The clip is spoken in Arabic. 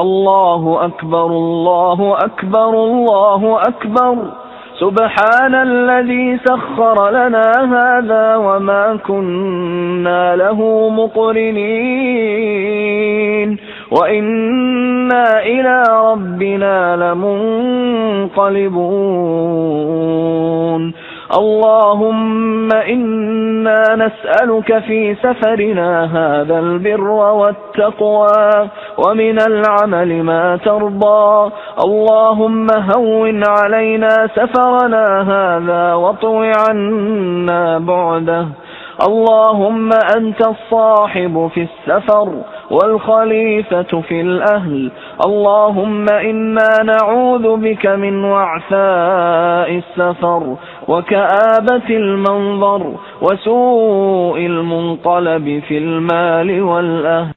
الله أكبر الله أكبر الله أكبر. سبحان الذي سخر لنا هذا وما كنا له مقرنين. وإنا إلى ربنا لمنقلبون. اللهم إنا نسألك في سفرنا هذا البر والتقوى. ومن العمل ما ترضى. اللهم هون علينا سفرنا هذا واطو عنا بعده. اللهم أنت الصاحب في السفر والخليفة في الأهل. اللهم إنا نعوذ بك من وعثاء السفر وكآبة المنظر وسوء المنقلب في المال والأهل.